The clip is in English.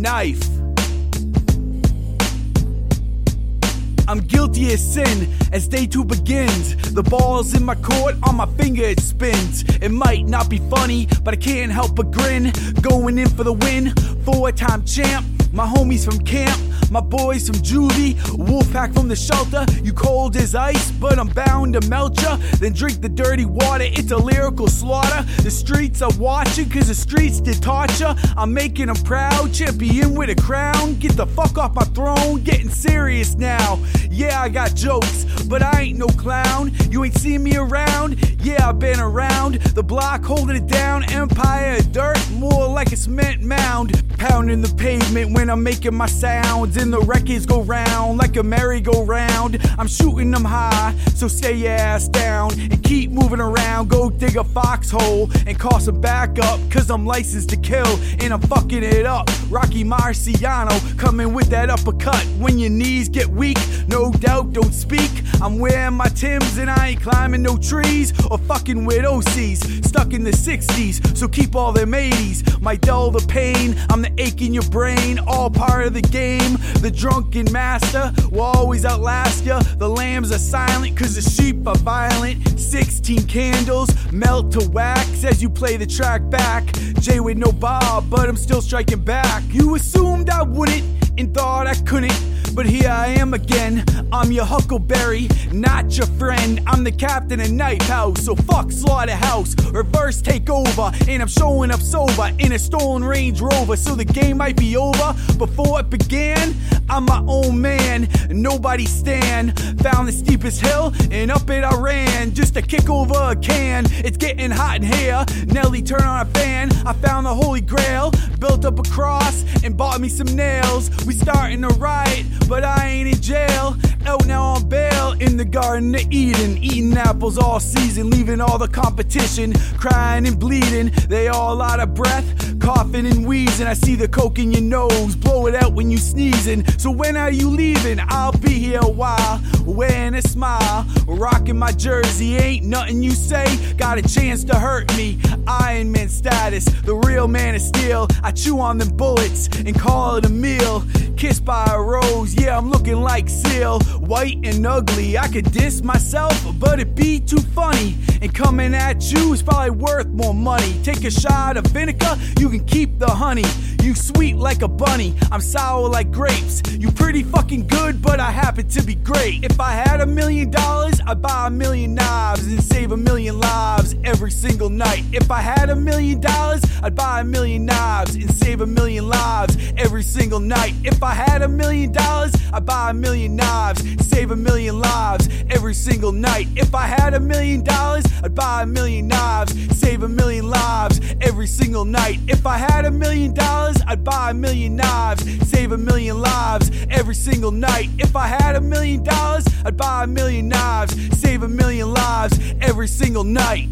knife. I'm guilty as sin as day two begins. The ball's in my court, on my finger it spins. It might not be funny, but I can't help but grin. Going in for the win, four time champ. My homies from camp, my boys from juvie, Wolfpack from the shelter. You cold as ice, but I'm bound to melt ya. Then drink the dirty water, it's a lyrical slaughter. The streets are watching, cause the streets did torture. I'm making them proud, champion with a crown. Get the fuck off my throne, getting serious now. Yeah, I got jokes, but I ain't no clown. You ain't seen me around, yeah, I've been around. The block holding it down, empire dirt, more like a cement mound. Pounding the pavement when I'm making my sounds, and the records go round like a merry-go-round. I'm shooting them high, so stay your ass down and keep moving around. Go dig a foxhole and call some backup, cause I'm licensed to kill and I'm fucking it up. Rocky Marciano coming with that uppercut when your knees get weak. No doubt, don't speak. I'm wearing my Tims and I climbing no trees or fucking with OCs. Stuck in the 60s, so keep all them 80s. Might dull the pain, I'm the ache in your brain, all part of the game. The drunken master will always outlast ya. The lambs are silent, cause the sheep are violent. 16 candles melt to wax as you play the track back. Jay with no bob, but I'm still striking back. You assumed I wouldn't and thought I couldn't. But here I am again. I'm your Huckleberry, not your friend. I'm the captain of Night House, so fuck Slaughterhouse. Reverse takeover, and I'm showing up sober in a stolen Range Rover. So the game might be over before it began. I'm my own man, nobody stand. Found the steepest hill, and up it I ran just to kick over a can. It's getting hot in here. Nelly, turn on a fan. I found the Holy Grail, built up a cross, and bought me some nails. We starting to riot, but I ain't in jail. Out now on bail in the Garden of Eden, eating apples all season, leaving all the competition crying and bleeding. They all out of breath, coughing and wheezing. I see the coke in your nose, blow it out when you sneezing. So when are you leaving? I'll be here a while, wearing a smile, rocking my jersey. Ain't nothing you say got a chance to hurt me. Iron Man status, the real man of steel. I chew on them bullets and call it a meal. Kissed by yeah, I'm looking like Seal. White and ugly, I could diss myself, but it'd be too funny. And coming at you is probably worth more money. Take a shot of vinegar, you can keep the honey. You sweet like a bunny, I'm sour like grapes. You pretty fucking good, but I happen to be great. If I had a million dollars, I'd buy a million knives and save a million lives every single night. If I had a million dollars, I'd buy a million knives and save a million lives every single night. If I had a million dollars, I'd buy a million knives, save a million lives every single night. If I had a million dollars, I'd buy a million knives, save a million lives every single night. If I had a million dollars, I'd buy a million knives, save a million lives every single night. If I had a million dollars, I'd buy a million knives, save a million lives every single night.